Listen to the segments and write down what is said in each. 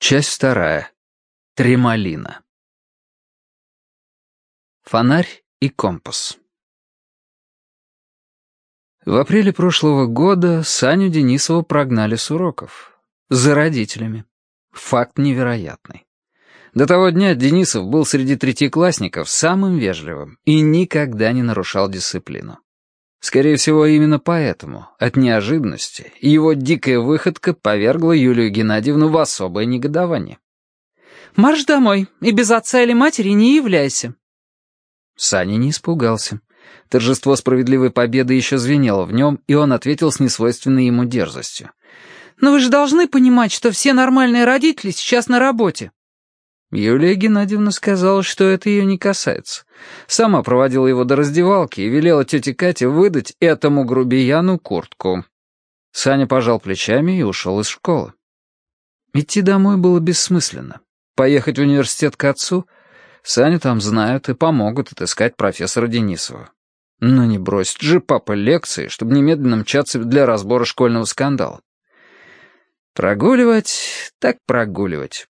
Часть вторая. Тремолина. Фонарь и компас. В апреле прошлого года Саню Денисова прогнали с уроков. За родителями. Факт невероятный. До того дня Денисов был среди третьеклассников самым вежливым и никогда не нарушал дисциплину. Скорее всего, именно поэтому, от неожиданности, его дикая выходка повергла Юлию Геннадьевну в особое негодование. «Марш домой, и без отца или матери не являйся». Саня не испугался. Торжество справедливой победы еще звенело в нем, и он ответил с несвойственной ему дерзостью. «Но вы же должны понимать, что все нормальные родители сейчас на работе». Юлия Геннадьевна сказала, что это ее не касается. Сама проводила его до раздевалки и велела тете Кате выдать этому грубияну куртку. Саня пожал плечами и ушел из школы. Идти домой было бессмысленно. Поехать в университет к отцу? Саню там знают и помогут отыскать профессора Денисова. Но не бросит же папа лекции, чтобы немедленно мчаться для разбора школьного скандала. Прогуливать, так прогуливать.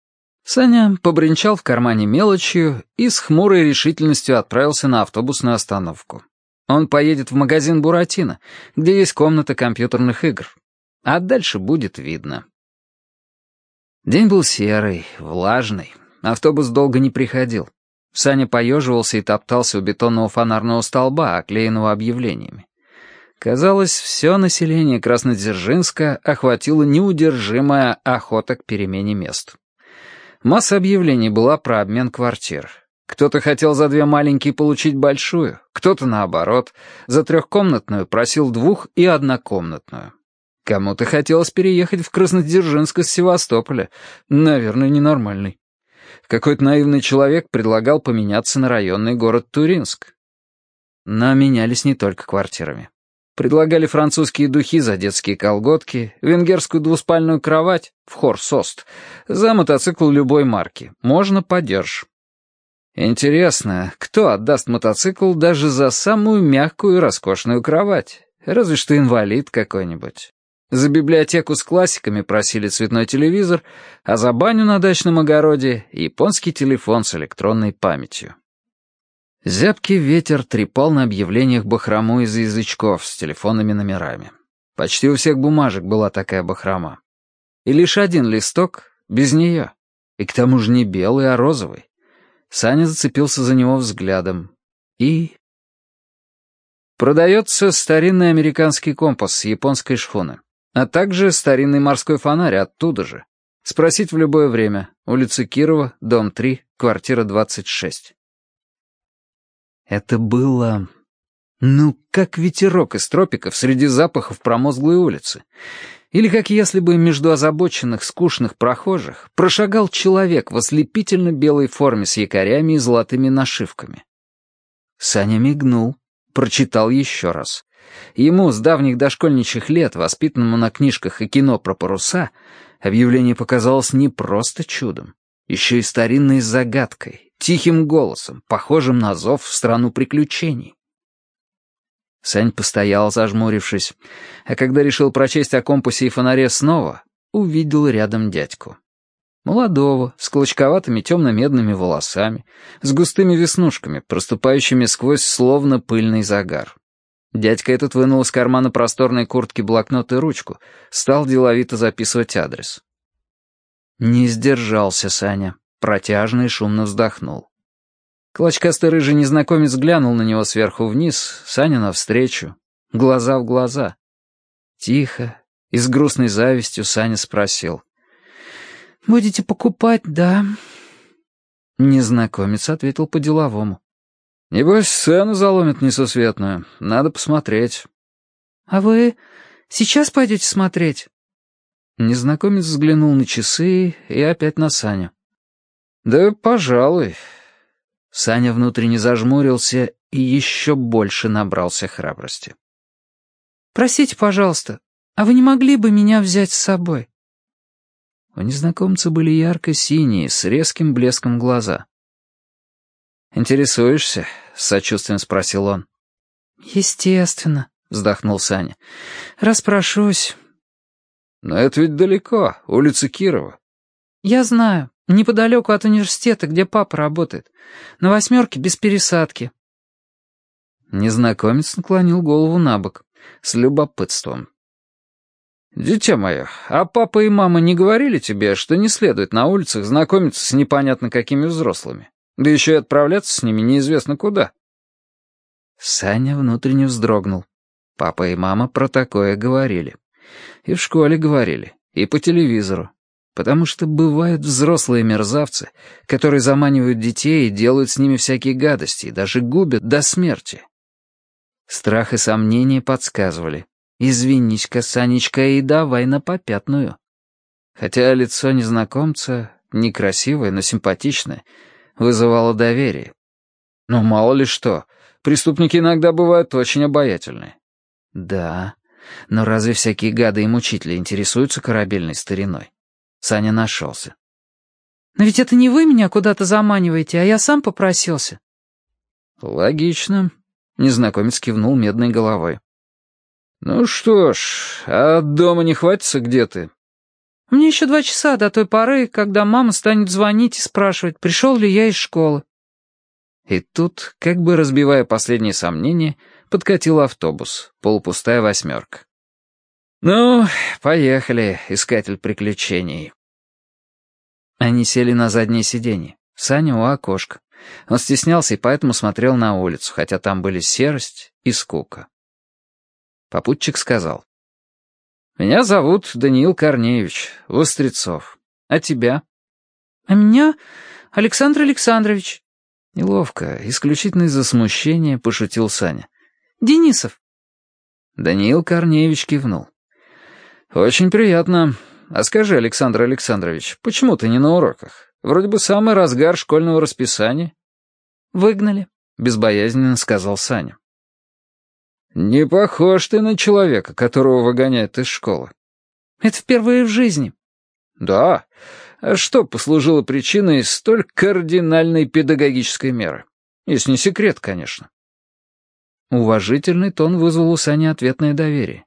Саня побренчал в кармане мелочью и с хмурой решительностью отправился на автобусную остановку. Он поедет в магазин «Буратино», где есть комната компьютерных игр. А дальше будет видно. День был серый, влажный. Автобус долго не приходил. Саня поеживался и топтался у бетонного фонарного столба, оклеенного объявлениями. Казалось, все население Краснодзержинска охватила неудержимая охота к перемене мест. Масса объявлений была про обмен квартир. Кто-то хотел за две маленькие получить большую, кто-то, наоборот, за трехкомнатную просил двух- и однокомнатную. Кому-то хотелось переехать в Краснодержинск из Севастополя. Наверное, ненормальный. Какой-то наивный человек предлагал поменяться на районный город Туринск. Но менялись не только квартирами. Предлагали французские духи за детские колготки, венгерскую двуспальную кровать в Хорсост, за мотоцикл любой марки. Можно подержь. Интересно, кто отдаст мотоцикл даже за самую мягкую и роскошную кровать? Разве что инвалид какой-нибудь. За библиотеку с классиками просили цветной телевизор, а за баню на дачном огороде — японский телефон с электронной памятью. Зябкий ветер трепал на объявлениях бахрому из язычков с телефонными номерами. Почти у всех бумажек была такая бахрома. И лишь один листок без нее. И к тому же не белый, а розовый. Саня зацепился за него взглядом. И... Продается старинный американский компас с японской шхуны, а также старинный морской фонарь оттуда же. Спросить в любое время. Улица Кирова, дом 3, квартира 26. Это было... Ну, как ветерок из тропиков среди запахов промозглой улицы. Или как если бы между озабоченных, скучных прохожих прошагал человек в ослепительно белой форме с якорями и золотыми нашивками. Саня мигнул, прочитал еще раз. Ему с давних дошкольничьих лет, воспитанному на книжках и кино про паруса, объявление показалось не просто чудом, еще и старинной загадкой, тихим голосом, похожим на зов в страну приключений. Сань постоял, зажмурившись, а когда решил прочесть о компасе и фонаре снова, увидел рядом дядьку. Молодого, с клочковатыми темно-медными волосами, с густыми веснушками, проступающими сквозь словно пыльный загар. Дядька этот вынул из кармана просторной куртки блокнот и ручку, стал деловито записывать адрес. Не сдержался Саня. Протяжно и шумно вздохнул. Клочкастый рыжий незнакомец глянул на него сверху вниз, Саня навстречу, глаза в глаза. Тихо и с грустной завистью Саня спросил. «Будете покупать, да?» Незнакомец ответил по-деловому. «Небось, сцену заломит несусветную. Надо посмотреть». «А вы сейчас пойдете смотреть?» Незнакомец взглянул на часы и опять на Саню. «Да, пожалуй». Саня внутренне зажмурился и еще больше набрался храбрости. «Простите, пожалуйста, а вы не могли бы меня взять с собой?» У незнакомца были ярко-синие, с резким блеском глаза. «Интересуешься?» — с сочувствием спросил он. «Естественно», — вздохнул Саня. «Распрошусь». «Но это ведь далеко, улица Кирова. Я знаю. Неподалеку от университета, где папа работает. На восьмерке без пересадки». Незнакомец наклонил голову на бок, с любопытством. «Дитя мое, а папа и мама не говорили тебе, что не следует на улицах знакомиться с непонятно какими взрослыми? Да еще и отправляться с ними неизвестно куда». Саня внутренне вздрогнул. Папа и мама про такое говорили. И в школе говорили, и по телевизору. Потому что бывают взрослые мерзавцы, которые заманивают детей и делают с ними всякие гадости, и даже губят до смерти. Страх и сомнения подсказывали. «Извинись-ка, Санечка, и давай на попятную». Хотя лицо незнакомца, некрасивое, но симпатичное, вызывало доверие. Но мало ли что, преступники иногда бывают очень обаятельные. Да, но разве всякие гады и мучители интересуются корабельной стариной? Саня нашелся. «Но ведь это не вы меня куда-то заманиваете, а я сам попросился». «Логично», — незнакомец кивнул медной головой. «Ну что ж, а дома не хватится где ты?» «Мне еще два часа до той поры, когда мама станет звонить и спрашивать, пришел ли я из школы». И тут, как бы разбивая последние сомнения, подкатил автобус, полупустая восьмерка. «Ну, поехали, искатель приключений». Они сели на заднее сиденье. Саня у окошка. Он стеснялся и поэтому смотрел на улицу, хотя там были серость и скука. Попутчик сказал. «Меня зовут Даниил Корнеевич, Вострецов. А тебя?» «А меня Александр Александрович». Неловко, исключительно из-за смущения, пошутил Саня. «Денисов». Даниил Корнеевич кивнул. «Очень приятно. А скажи, Александр Александрович, почему ты не на уроках? Вроде бы самый разгар школьного расписания». «Выгнали», — безбоязненно сказал Саня. «Не похож ты на человека, которого выгоняют из школы». «Это впервые в жизни». «Да? А что послужило причиной столь кардинальной педагогической меры? Если не секрет, конечно». Уважительный тон вызвал у Сани ответное доверие.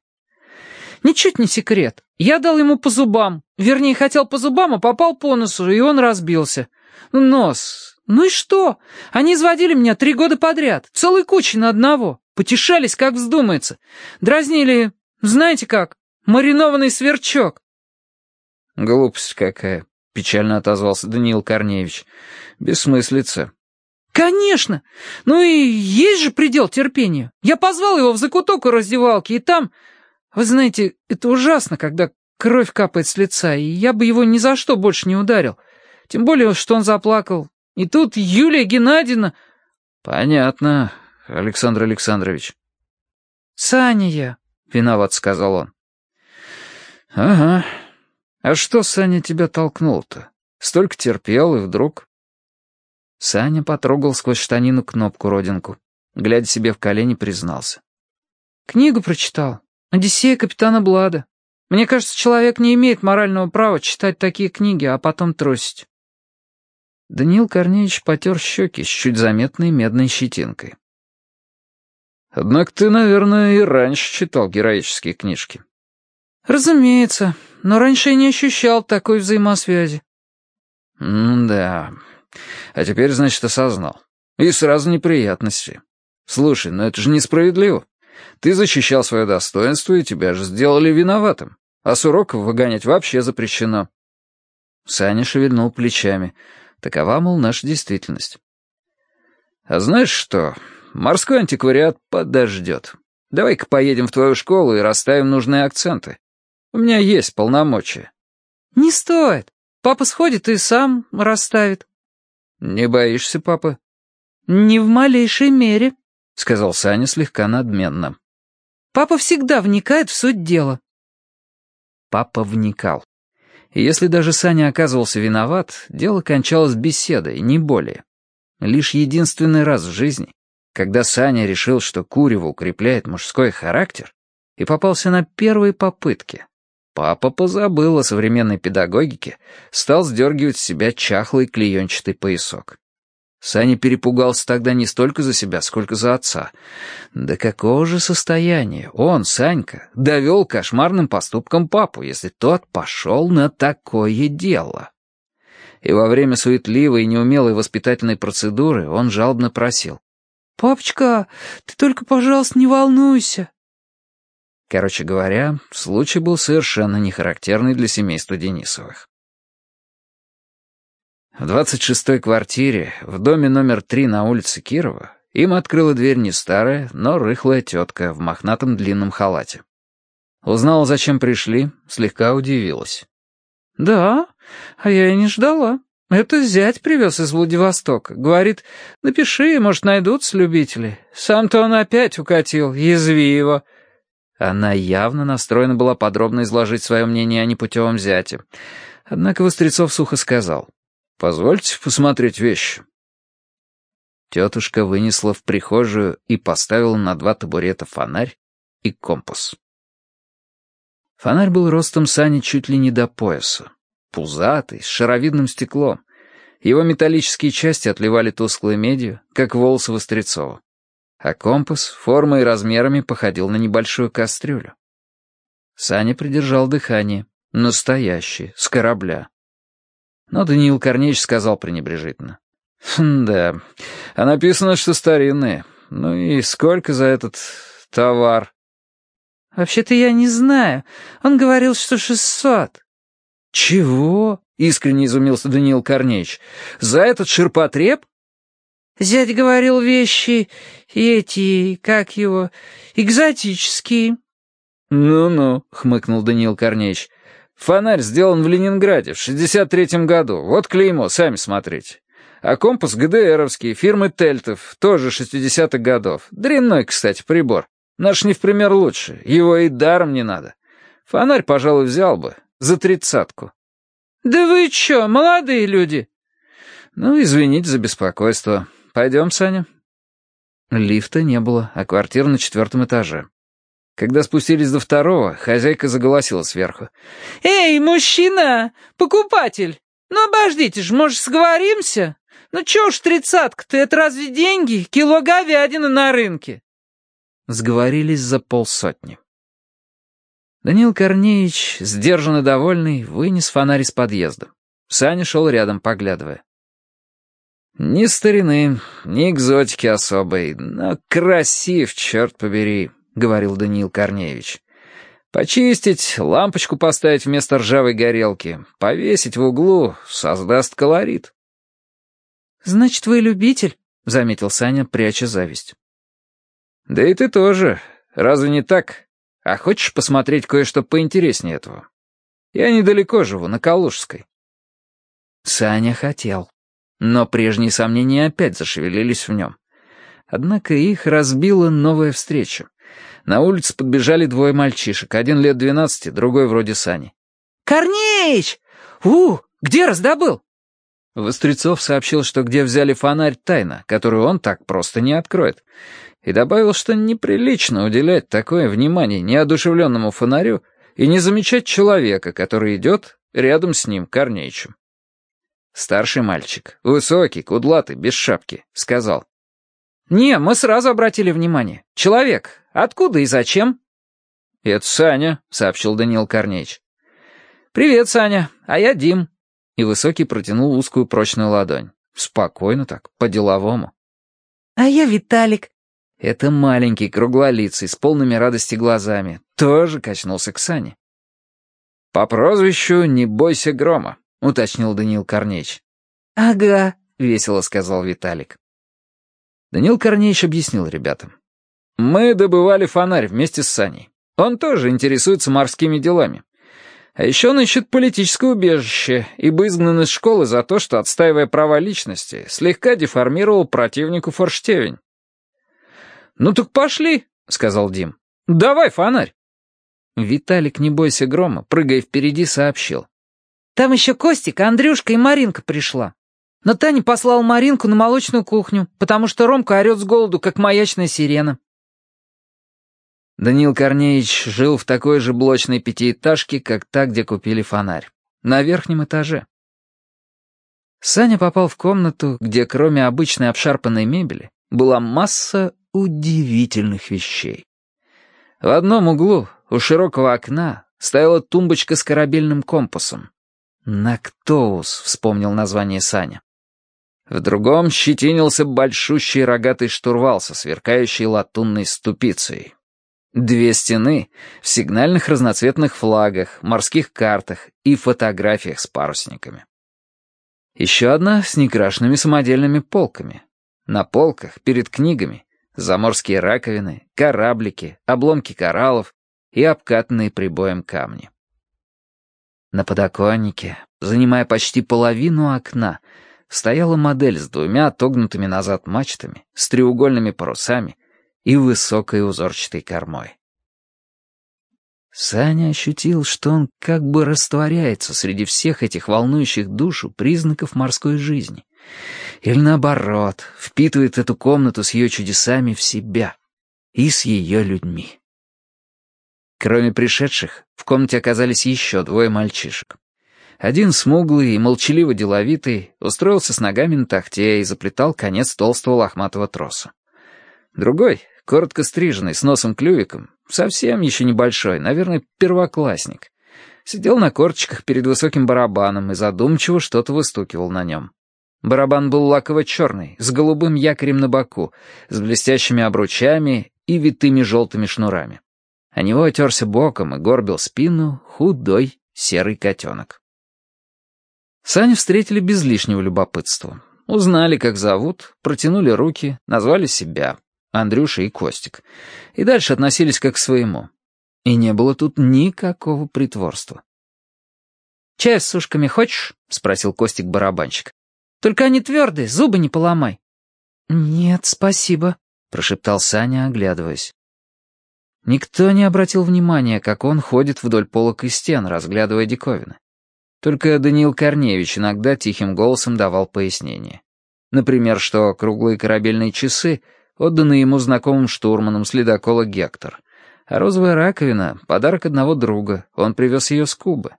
«Ничуть не секрет. Я дал ему по зубам. Вернее, хотел по зубам, а попал по носу, и он разбился. Нос. Ну и что? Они изводили меня три года подряд, целой кучей на одного. Потешались, как вздумается. Дразнили, знаете как, маринованный сверчок». «Глупость какая», — печально отозвался Даниил Корнеевич. «Бессмыслица». «Конечно! Ну и есть же предел терпению. Я позвал его в закуток у раздевалки, и там... Вы знаете, это ужасно, когда кровь капает с лица, и я бы его ни за что больше не ударил. Тем более, что он заплакал. И тут Юлия Геннадьевна...» «Понятно, Александр Александрович». «Саня я», — виноват сказал он. «Ага. А что Саня тебя толкнул-то? Столько терпел, и вдруг...» Саня потрогал сквозь штанину кнопку-родинку. Глядя себе в колени, признался. «Книгу прочитал. Одиссея капитана Блада. Мне кажется, человек не имеет морального права читать такие книги, а потом тросить». Даниил Корнеевич потер щеки с чуть заметной медной щетинкой. «Однако ты, наверное, и раньше читал героические книжки». «Разумеется, но раньше я не ощущал такой взаимосвязи». «Да, а теперь, значит, осознал. И сразу неприятности. Слушай, ну это же несправедливо. Ты защищал свое достоинство, и тебя же сделали виноватым. А с уроков выгонять вообще запрещено». Саня шевельнул плечами. Такова, мол, наша действительность. «А знаешь что? Морской антиквариат подождет. Давай-ка поедем в твою школу и расставим нужные акценты. У меня есть полномочия». «Не стоит. Папа сходит и сам расставит». «Не боишься, папа?» «Не в малейшей мере», — сказал Саня слегка надменно. «Папа всегда вникает в суть дела». Папа вникал. И если даже Саня оказывался виноват, дело кончалось беседой, не более. Лишь единственный раз в жизни, когда Саня решил, что курево укрепляет мужской характер, и попался на первой попытке, Папа позабыл о современной педагогике, стал сдергивать с себя чахлый клеенчатый поясок. Саня перепугался тогда не столько за себя, сколько за отца. До какого же состояния он, Санька, довел кошмарным поступком папу, если тот пошел на такое дело? И во время суетливой и неумелой воспитательной процедуры он жалобно просил. «Папочка, ты только, пожалуйста, не волнуйся». Короче говоря, случай был совершенно не характерный для семейства Денисовых. В 26-й квартире, в доме номер 3 на улице Кирова, им открыла дверь не старая, но рыхлая тетка в мохнатом длинном халате. Узнала, зачем пришли, слегка удивилась. «Да, а я и не ждала. Это зять привез из Владивостока. Говорит, напиши, может, найдутся любители. Сам-то он опять укатил, язви его». Она явно настроена была подробно изложить свое мнение о непутевом зяте. Однако Вострецов сухо сказал. «Позвольте посмотреть вещи». Тетушка вынесла в прихожую и поставила на два табурета фонарь и компас. Фонарь был ростом сани чуть ли не до пояса. Пузатый, с шаровидным стеклом. Его металлические части отливали тусклой медью, как волосы Вострецова. А компас формой и размерами походил на небольшую кастрюлю. Саня придержал дыхание. Настоящий, с корабля. Но Даниил Корнеевич сказал пренебрежительно. «Да, а написано, что старинные. Ну и сколько за этот товар?» «Вообще-то я не знаю. Он говорил, что шестьсот». «Чего?» — искренне изумился Даниил Корнеевич. «За этот ширпотреб?» «Зять говорил вещи эти, как его, экзотические». «Ну-ну», — хмыкнул Даниил Корнеевич. «Фонарь сделан в Ленинграде в шестьдесят третьем году. Вот клеймо, сами смотрите. А компас ГДРовский, фирмы Тельтов, тоже 60-х годов. Дрянной, кстати, прибор. Наш не в пример лучше, его и даром не надо. Фонарь, пожалуй, взял бы, за тридцатку». «Да вы чё, молодые люди?» «Ну, извините за беспокойство. Пойдем, Саня». Лифта не было, а квартира на четвертом этаже. Когда спустились до второго, хозяйка заголосила сверху. «Эй, мужчина! Покупатель! Ну, обождите ж, может, сговоримся?» «Ну чё уж тридцатка-то, это разве деньги? Кило говядины на рынке!» Сговорились за полсотни. Данил Корнеевич, сдержанно довольный, вынес фонарь из подъезда. Саня шел рядом, поглядывая. «Ни старины, ни экзотики особой, но красив, черт побери», — говорил Даниил Корнеевич. «Почистить, лампочку поставить вместо ржавой горелки, повесить в углу, создаст колорит». «Значит, вы любитель?» — заметил Саня, пряча зависть. «Да и ты тоже. Разве не так? А хочешь посмотреть кое-что поинтереснее этого? Я недалеко живу, на Калужской». Саня хотел. Но прежние сомнения опять зашевелились в нем. Однако их разбила новая встреча. На улице подбежали двое мальчишек, один лет двенадцати, другой вроде Сани. «Корнеич! У, где раздобыл?» Вострецов сообщил, что где взяли фонарь тайна, которую он так просто не откроет, и добавил, что неприлично уделять такое внимание неодушевленному фонарю и не замечать человека, который идет рядом с ним, Корнеичем. Старший мальчик, высокий, кудлатый, без шапки, сказал. «Не, мы сразу обратили внимание. Человек. Откуда и зачем?» «Это Саня», — сообщил Даниил Корнеич. «Привет, Саня. А я Дим и Высокий протянул узкую прочную ладонь. Спокойно так, по-деловому. «А я Виталик». Это маленький, круглолицый, с полными радости глазами, тоже качнулся к Сане. «По прозвищу «Не бойся грома», — уточнил Даниил Корнеич. «Ага», — весело сказал Виталик. Даниил Корнеич объяснил ребятам. «Мы добывали фонарь вместе с Саней. Он тоже интересуется морскими делами. А еще он ищет политическое убежище, ибо изгнан из школы за то, что, отстаивая права личности, слегка деформировал противнику форштевень. «Ну так пошли», — сказал Дим. «Давай фонарь». Виталик, не бойся грома, прыгая впереди, сообщил. «Там еще Костик, Андрюшка и Маринка пришла. Но Таня послала Маринку на молочную кухню, потому что Ромка орет с голоду, как маячная сирена. Даниил Корнеевич жил в такой же блочной пятиэтажке, как та, где купили фонарь. На верхнем этаже. Саня попал в комнату, где кроме обычной обшарпанной мебели была масса удивительных вещей. В одном углу, у широкого окна, стояла тумбочка с корабельным компасом. «Нактоус», — вспомнил название Саня. В другом щетинился большущий рогатый штурвал со сверкающей латунной ступицей. Две стены в сигнальных разноцветных флагах, морских картах и фотографиях с парусниками. Еще одна с некрашенными самодельными полками. На полках, перед книгами, заморские раковины, кораблики, обломки кораллов и обкатанные прибоем камни. На подоконнике, занимая почти половину окна, стояла модель с двумя отогнутыми назад мачтами, с треугольными парусами и высокой узорчатой кормой. Саня ощутил, что он как бы растворяется среди всех этих волнующих душу признаков морской жизни. Или наоборот, впитывает эту комнату с ее чудесами в себя и с ее людьми. Кроме пришедших, в комнате оказались еще двое мальчишек. Один смуглый и молчаливо деловитый устроился с ногами на тахте и заплетал конец толстого лохматого троса. Другой, коротко стриженный, с носом-клювиком, совсем еще небольшой, наверное, первоклассник, сидел на корточках перед высоким барабаном и задумчиво что-то выстукивал на нем. Барабан был лаково-черный, с голубым якорем на боку, с блестящими обручами и витыми желтыми шнурами. О него отерся боком и горбил спину худой серый котенок. Саню встретили без лишнего любопытства. Узнали, как зовут, протянули руки, назвали себя, Андрюша и Костик, и дальше относились как к своему. И не было тут никакого притворства. «Чай с сушками хочешь?» — спросил Костик-барабанщик. «Только они твердые, зубы не поломай». «Нет, спасибо», — прошептал Саня, оглядываясь. Никто не обратил внимания, как он ходит вдоль полок и стен, разглядывая диковины. Только Даниил Корневич иногда тихим голосом давал пояснение. Например, что круглые корабельные часы отданы ему знакомым штурманом с ледокола «Гектор», а розовая раковина — подарок одного друга, он привез ее с Кубы.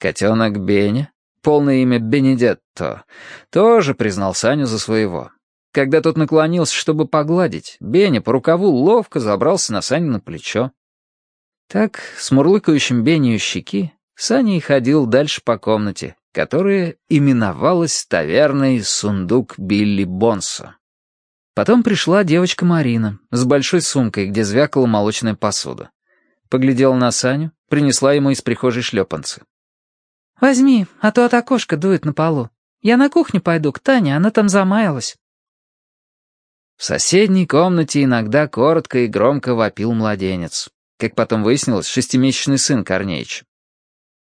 Котенок Беня, полное имя Бенедетто, тоже признал Саню за своего. Когда тот наклонился, чтобы погладить, Беня по рукаву ловко забрался на Саню на плечо. Так, с мурлыкающим Бенью щеки, Саня и ходил дальше по комнате, которая именовалась таверной «Сундук Билли Бонса». Потом пришла девочка Марина с большой сумкой, где звякала молочная посуда. Поглядела на Саню, принесла ему из прихожей шлепанцы. «Возьми, а то от окошка дует на полу. Я на кухню пойду к Тане, она там замаялась». В соседней комнате иногда коротко и громко вопил младенец. Как потом выяснилось, шестимесячный сын Корнеич.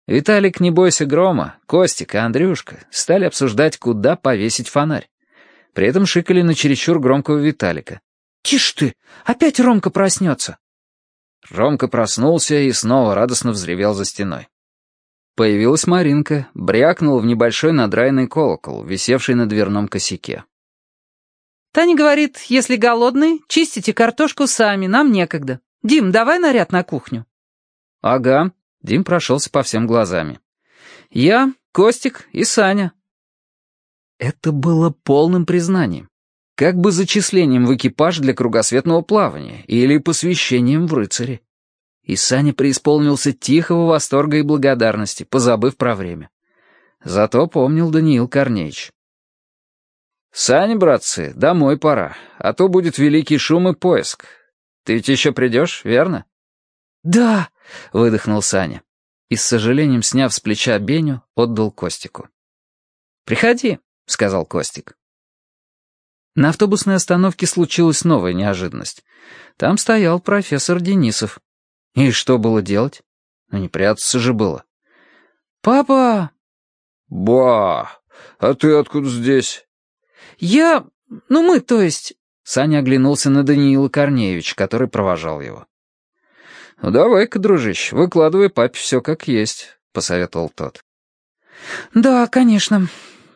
Виталик, не бойся грома, Костик и Андрюшка стали обсуждать, куда повесить фонарь. При этом шикали на чересчур громкого Виталика. «Тише ты! Опять Ромка проснется!» Ромка проснулся и снова радостно взревел за стеной. Появилась Маринка, брякнула в небольшой надраенный колокол, висевший на дверном косяке. «Таня говорит, если голодные, чистите картошку сами, нам некогда. Дим, давай наряд на кухню». «Ага», Дим прошелся по всем глазами. «Я, Костик и Саня». Это было полным признанием. Как бы зачислением в экипаж для кругосветного плавания или посвящением в рыцари. И Саня преисполнился тихого восторга и благодарности, позабыв про время. Зато помнил Даниил Корнеевич. «Саня, братцы, домой пора, а то будет великий шум и поиск. Ты ведь еще придешь, верно?» «Да!» — выдохнул Саня. И с сожалением, сняв с плеча Беню, отдал Костику. «Приходи», — сказал Костик. На автобусной остановке случилась новая неожиданность. Там стоял профессор Денисов. И что было делать? Ну, не прятаться же было. «Папа!» «Ба! А ты откуда здесь?» «Я... Ну, мы, то есть...» Саня оглянулся на Даниила Корнеевича, который провожал его. «Ну давай-ка, дружище, выкладывай папе все как есть», — посоветовал тот. «Да, конечно.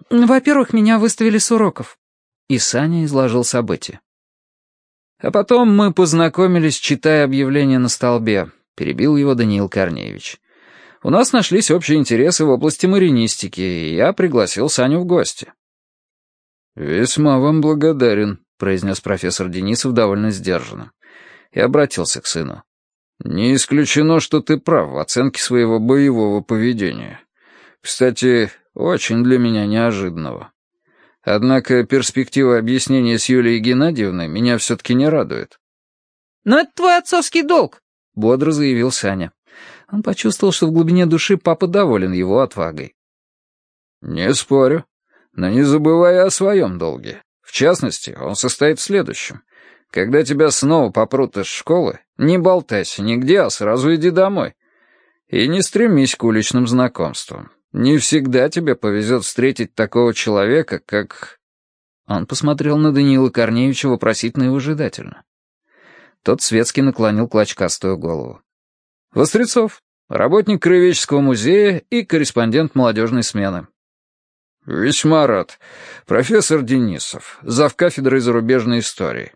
Во-первых, меня выставили с уроков». И Саня изложил события. А потом мы познакомились, читая объявление на столбе, перебил его Даниил Корнеевич. У нас нашлись общие интересы в области маринистики, и я пригласил Саню в гости. «Весьма вам благодарен», — произнес профессор Денисов довольно сдержанно. И обратился к сыну. «Не исключено, что ты прав в оценке своего боевого поведения. Кстати, очень для меня неожиданного. Однако перспектива объяснения с Юлией Геннадьевной меня все-таки не радует. «Но это твой отцовский долг», — бодро заявил Саня. Он почувствовал, что в глубине души папа доволен его отвагой. «Не спорю, но не забывай о своем долге. В частности, он состоит в следующем. Когда тебя снова попрут из школы, не болтайся нигде, а сразу иди домой. И не стремись к уличным знакомствам. Не всегда тебе повезет встретить такого человека, как...» Он посмотрел на Даниила Корнеевича вопросительно и выжидательно. Тот светски наклонил клочкастую голову. «Вострецов, работник Краеведческого музея и корреспондент молодежной смены». «Весьма рад. Профессор Денисов, завкафедрой зарубежной истории».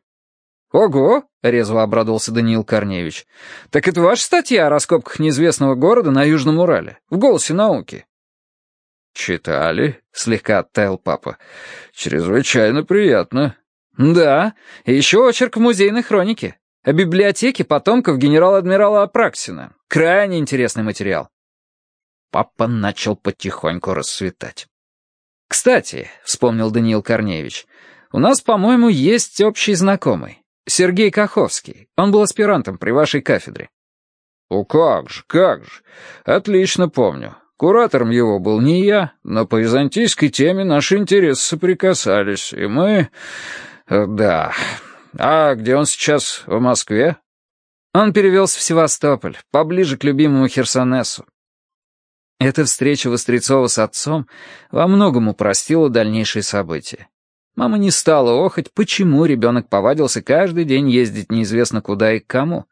«Ого!» — резво обрадовался Даниил Корнеевич. «Так это ваша статья о раскопках неизвестного города на Южном Урале, в «Голосе науки». «Читали?» — слегка оттаял папа. «Чрезвычайно приятно». «Да, и еще очерк в музейной хронике. О библиотеке потомков генерала-адмирала Апраксина. Крайне интересный материал». Папа начал потихоньку расцветать. «Кстати», — вспомнил Даниил Корнеевич, «у нас, по-моему, есть общий знакомый. Сергей Каховский. Он был аспирантом при вашей кафедре». «О, как же, как же. Отлично помню. Куратором его был не я, но по византийской теме наши интересы соприкасались, и мы... Э, да. А где он сейчас, в Москве? Он перевелся в Севастополь, поближе к любимому Херсонесу. Эта встреча Вострецова с отцом во многом упростила дальнейшие события. Мама не стала охоть, почему ребенок повадился каждый день ездить неизвестно куда и к кому.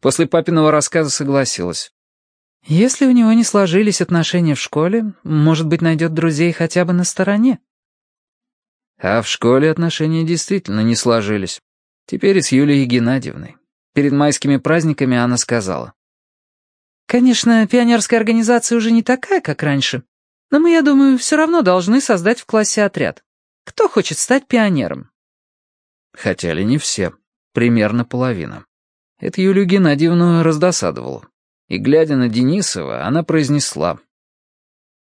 После папиного рассказа согласилась. Если у него не сложились отношения в школе, может быть, найдет друзей хотя бы на стороне. А в школе отношения действительно не сложились. Теперь и с Юлией Геннадьевной. Перед майскими праздниками она сказала. «Конечно, пионерская организация уже не такая, как раньше, но мы, я думаю, все равно должны создать в классе отряд. Кто хочет стать пионером?» Хотели не все, примерно половина. Это Юлию Геннадьевну раздосадовало. И, глядя на Денисова, она произнесла.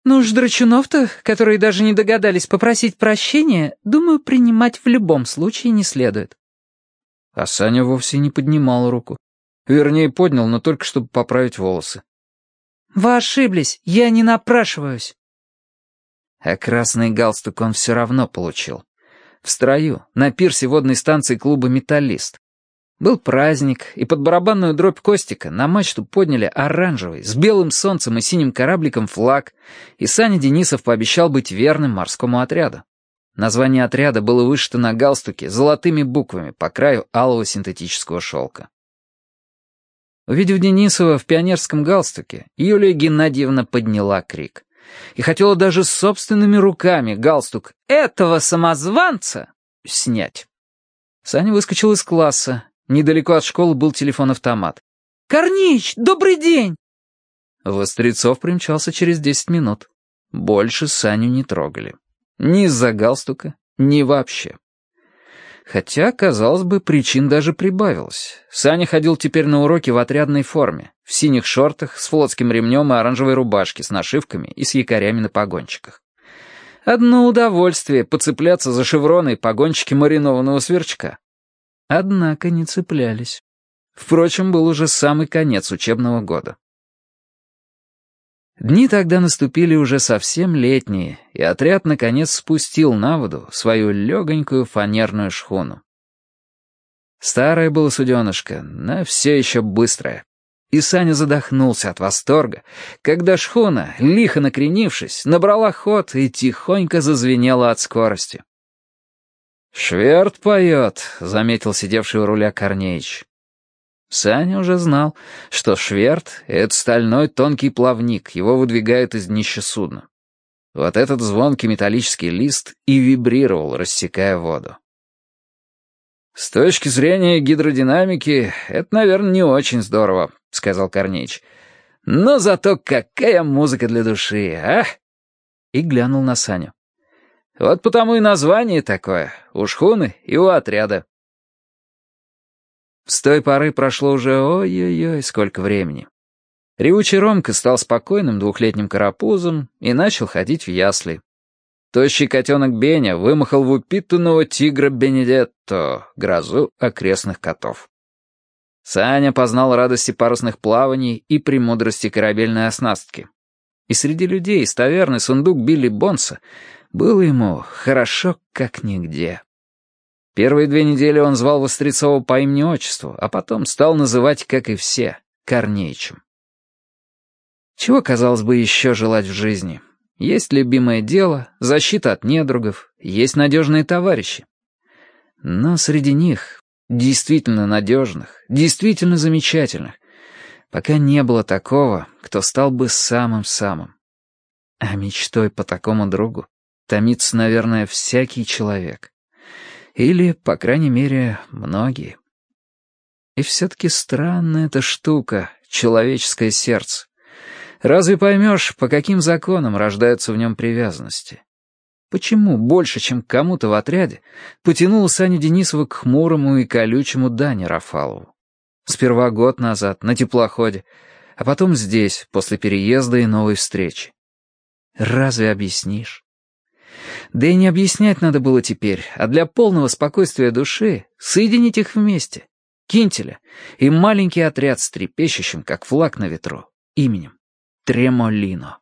«Ну уж драчунов-то, которые даже не догадались попросить прощения, думаю, принимать в любом случае не следует». А Саня вовсе не поднимал руку. Вернее, поднял, но только чтобы поправить волосы. «Вы ошиблись, я не напрашиваюсь». А красный галстук он все равно получил. В строю, на пирсе водной станции клуба «Металлист». Был праздник, и под барабанную дробь Костика на мачту подняли оранжевый, с белым солнцем и синим корабликом флаг, и Саня Денисов пообещал быть верным морскому отряду. Название отряда было вышито на галстуке золотыми буквами по краю алого синтетического шелка. Увидев Денисова в пионерском галстуке, Юлия Геннадьевна подняла крик. И хотела даже собственными руками галстук этого самозванца снять. Саня выскочил из класса, Недалеко от школы был телефон-автомат. «Корнич, добрый день!» Вострецов примчался через десять минут. Больше Саню не трогали. Ни из-за галстука, ни вообще. Хотя, казалось бы, причин даже прибавилось. Саня ходил теперь на уроки в отрядной форме, в синих шортах, с флотским ремнем и оранжевой рубашке с нашивками и с якорями на погончиках. Одно удовольствие — поцепляться за шевроны и погончики маринованного сверчка. Однако не цеплялись. Впрочем, был уже самый конец учебного года. Дни тогда наступили уже совсем летние, и отряд наконец спустил на воду свою легонькую фанерную шхуну. Старое было суденышко, но все еще быстрое. И Саня задохнулся от восторга, когда шхуна, лихо накренившись, набрала ход и тихонько зазвенела от скорости. «Шверт поет», — заметил сидевший у руля Корнеич. Саня уже знал, что шверт — это стальной тонкий плавник, его выдвигают из днища судна. Вот этот звонкий металлический лист и вибрировал, рассекая воду. «С точки зрения гидродинамики, это, наверное, не очень здорово», — сказал Корнеич. «Но зато какая музыка для души, а?» И глянул на Саню. Вот потому и название такое, у шхуны и у отряда. С той поры прошло уже ой-ой-ой сколько времени. Ревучий Ромка стал спокойным двухлетним карапузом и начал ходить в ясли. Тощий котенок Беня вымахал в упитанного тигра Бенедетто, грозу окрестных котов. Саня познал радости парусных плаваний и премудрости корабельной оснастки. И среди людей из таверны сундук Билли Бонса было ему хорошо как нигде. Первые две недели он звал Вострецова по имени-отчеству, а потом стал называть, как и все, Корнеичем. Чего, казалось бы, еще желать в жизни? Есть любимое дело, защита от недругов, есть надежные товарищи. Но среди них действительно надежных, действительно замечательных, пока не было такого, кто стал бы самым-самым. А мечтой по такому другу томится, наверное, всякий человек. Или, по крайней мере, многие. И все-таки странная эта штука, человеческое сердце. Разве поймешь, по каким законам рождаются в нем привязанности? Почему больше, чем кому-то в отряде, потянула Саню Денисова к хмурому и колючему Дане Рафалову? Сперва год назад, на теплоходе, а потом здесь, после переезда и новой встречи. Разве объяснишь? Да и не объяснять надо было теперь, а для полного спокойствия души соединить их вместе. Кинтеля и маленький отряд с трепещущим, как флаг на ветру, именем Тремолино.